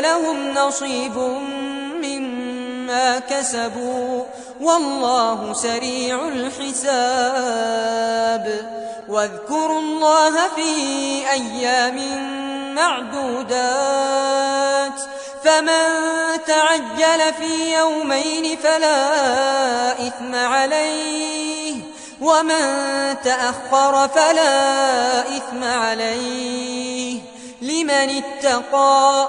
لهم نصيب مما كسبوا والله سريع الحساب. واذكروا الله في أيام معدودات. فمن تعجل في يومين فلا إثم عليه. ومن تأخر فلا إثم عليه. لمن اتقى